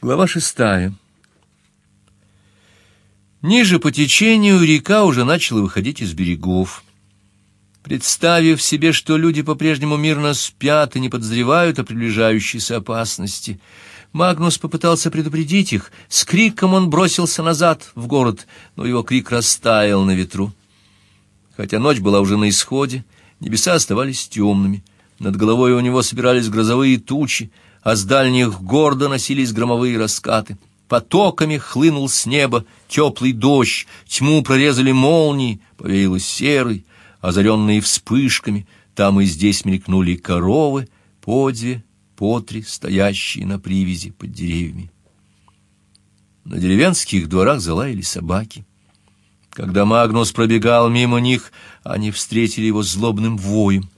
Глава шестая. Ниже по течению река уже начала выходить из берегов. Представив себе, что люди по-прежнему мирно спят и не подозревают о приближающейся опасности, Магнус попытался предупредить их. С криком он бросился назад в город, но его крик растаял на ветру. Хотя ночь была уже на исходе, небеса оставались темными. Над головой у него собирались грозовые тучи, а с дальних гор доносились громовые раскаты. Потоками хлынул с неба теплый дождь, тьму прорезали молнии, повеяло серой, озаренные вспышками, там и здесь мелькнули коровы, по две, по три, стоящие на привязи под деревьями. На деревенских дворах залаяли собаки. Когда Магнус пробегал мимо них, они встретили его злобным воем.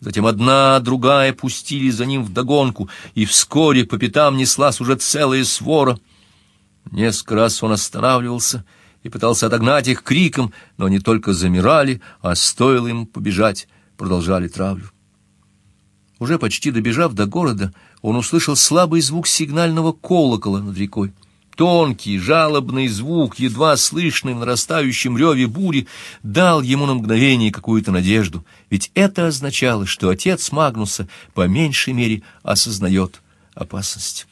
Затем одна, другая пустили за ним вдогонку, и вскоре по пятам неслась уже целая свора. Несколько раз он останавливался и пытался отогнать их криком, но они только замирали, а стоило им побежать, продолжали травлю. Уже почти добежав до города, он услышал слабый звук сигнального колокола над рекой. Тонкий, жалобный звук, едва слышный в нарастающем реве бури, дал ему на мгновение какую-то надежду, ведь это означало, что отец Магнуса по меньшей мере осознает опасность.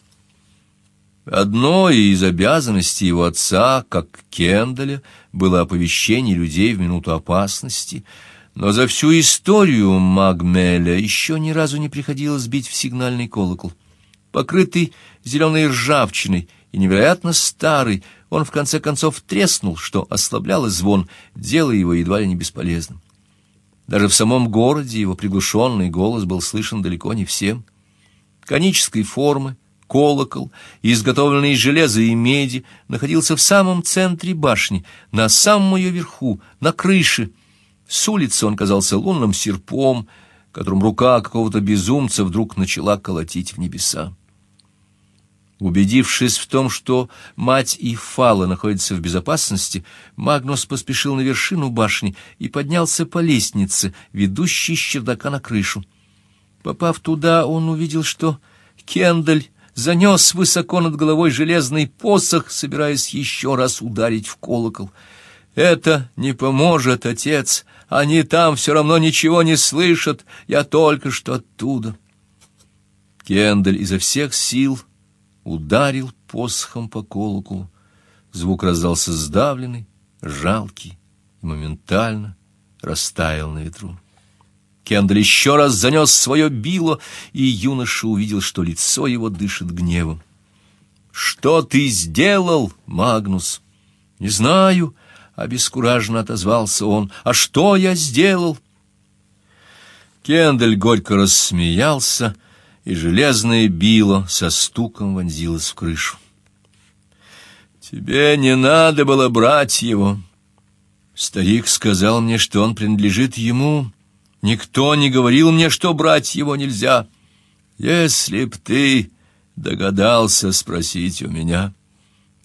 Одной из обязанностей его отца, как Кендаля, было оповещение людей в минуту опасности, но за всю историю Магмеля еще ни разу не приходилось бить в сигнальный колокол. Покрытый зеленой ржавчиной, и невероятно старый, он в конце концов треснул, что ослабляло звон, делая его едва ли не бесполезным. Даже в самом городе его приглушенный голос был слышен далеко не всем. Конической формы, колокол, изготовленный из железа и меди, находился в самом центре башни, на самом ее верху, на крыше. С улицы он казался лунным серпом, которым рука какого-то безумца вдруг начала колотить в небеса. Убедившись в том, что мать и Фала находятся в безопасности, Магнус поспешил на вершину башни и поднялся по лестнице, ведущей с чердака на крышу. Попав туда, он увидел, что Кендаль занес высоко над головой железный посох, собираясь еще раз ударить в колокол. «Это не поможет, отец. Они там все равно ничего не слышат. Я только что оттуда». Кендаль изо всех сил ударил посохом по колоколу. Звук раздался сдавленный, жалкий и моментально растаял на ветру. Кендель еще раз занес свое било, и юноша увидел, что лицо его дышит гневом. «Что ты сделал, Магнус?» «Не знаю», — обескураженно отозвался он. «А что я сделал?» Кендель горько рассмеялся, — и железное било со стуком вонзилось в крышу. «Тебе не надо было брать его. Старик сказал мне, что он принадлежит ему. Никто не говорил мне, что брать его нельзя. Если б ты догадался спросить у меня,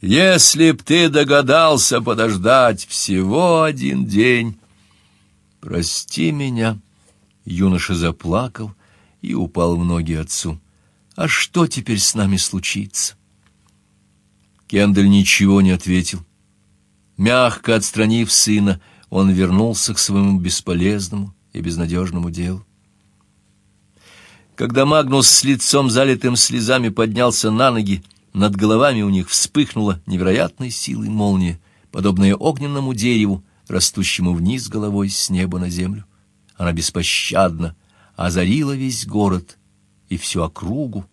если б ты догадался подождать всего один день, прости меня». Юноша заплакал, — и упал в ноги отцу. «А что теперь с нами случится?» Кендель ничего не ответил. Мягко отстранив сына, он вернулся к своему бесполезному и безнадежному делу. Когда Магнус с лицом залитым слезами поднялся на ноги, над головами у них вспыхнула невероятной силой молния, подобная огненному дереву, растущему вниз головой с неба на землю. Она беспощадно озарила весь город и всю округу,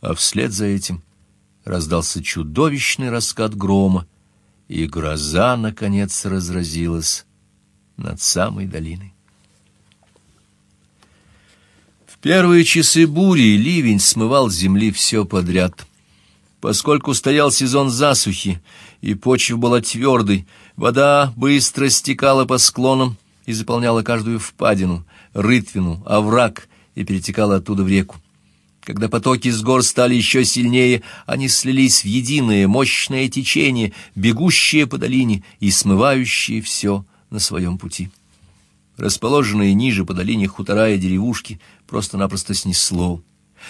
а вслед за этим раздался чудовищный раскат грома, и гроза, наконец, разразилась над самой долиной. В первые часы бури ливень смывал с земли все подряд. Поскольку стоял сезон засухи, и почва была твердой, вода быстро стекала по склонам и заполняла каждую впадину — рытвину, овраг и перетекала оттуда в реку. Когда потоки с гор стали еще сильнее, они слились в единое мощное течение, бегущее по долине и смывающее все на своем пути. Расположенные ниже по долине хутора и деревушки просто-напросто снесло.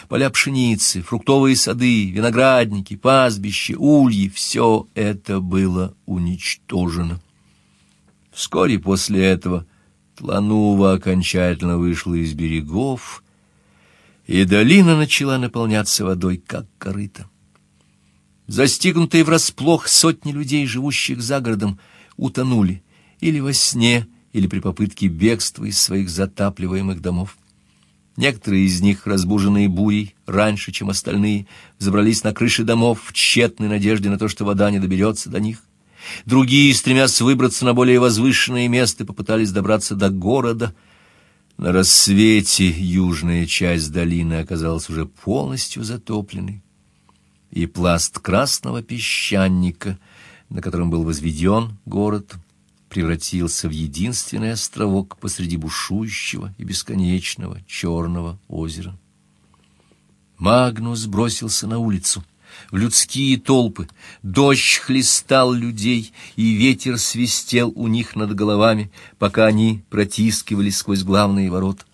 Поля пшеницы, фруктовые сады, виноградники, пастбища, ульи — все это было уничтожено. Вскоре после этого Тланува окончательно вышла из берегов, и долина начала наполняться водой, как корыто. Застигнутые врасплох сотни людей, живущих за городом, утонули или во сне, или при попытке бегства из своих затапливаемых домов. Некоторые из них, разбуженные бурей раньше, чем остальные, забрались на крыши домов в тщетной надежде на то, что вода не доберется до них. Другие, стремясь выбраться на более возвышенное место, попытались добраться до города. На рассвете южная часть долины оказалась уже полностью затопленной, и пласт красного песчаника, на котором был возведен город, превратился в единственный островок посреди бушующего и бесконечного черного озера. Магнус бросился на улицу — в людские толпы. Дождь хлестал людей, и ветер свистел у них над головами, пока они протискивались сквозь главные ворота.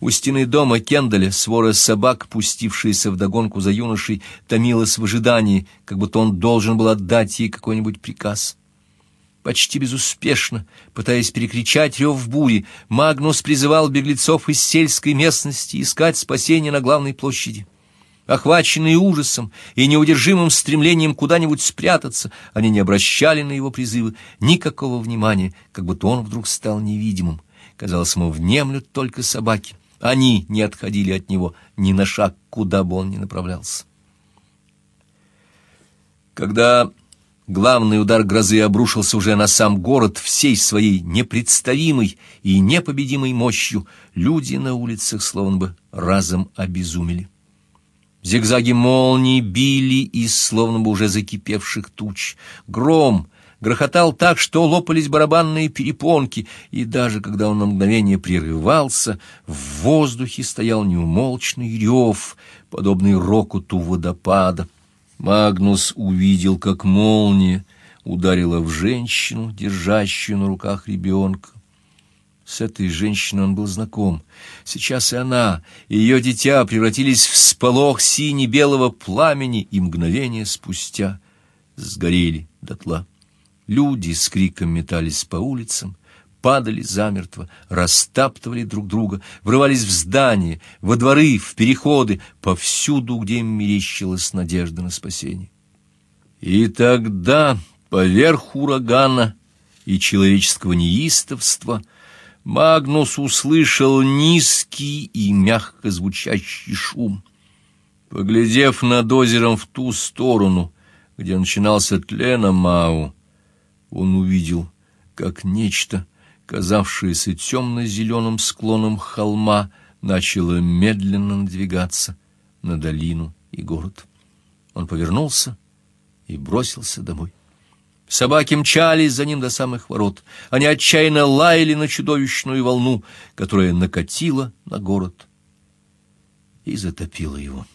У стены дома Кендаля свора собак, пустившаяся вдогонку за юношей, томилась в ожидании, как будто он должен был отдать ей какой-нибудь приказ. Почти безуспешно, пытаясь перекричать рев бури, Магнус призывал беглецов из сельской местности искать спасение на главной площади. Охваченные ужасом и неудержимым стремлением куда-нибудь спрятаться, они не обращали на его призывы никакого внимания, как будто он вдруг стал невидимым. Казалось, ему внемлют только собаки. Они не отходили от него ни на шаг, куда бы он ни направлялся. Когда главный удар грозы обрушился уже на сам город всей своей непредставимой и непобедимой мощью, люди на улицах словно бы разом обезумели. Зигзаги молний били из словно бы уже закипевших туч. Гром грохотал так, что лопались барабанные перепонки, и даже когда он на мгновение прерывался, в воздухе стоял неумолчный рев, подобный рокоту водопада. Магнус увидел, как молния ударила в женщину, держащую на руках ребенка. С этой женщиной он был знаком. Сейчас и она, и ее дитя превратились в сполох сине-белого пламени, и мгновение спустя сгорели дотла. Люди с криком метались по улицам, падали замертво, растаптывали друг друга, врывались в здания, во дворы, в переходы, повсюду, где им мерещилась надежда на спасение. И тогда, поверх урагана и человеческого неистовства, Магнус услышал низкий и мягко звучащий шум. Поглядев над озером в ту сторону, где начинался Тленомау, он увидел, как нечто, казавшееся темно-зеленым склоном холма, начало медленно надвигаться на долину и город. Он повернулся и бросился домой. Собаки мчались за ним до самых ворот. Они отчаянно лаяли на чудовищную волну, которая накатила на город и затопила его.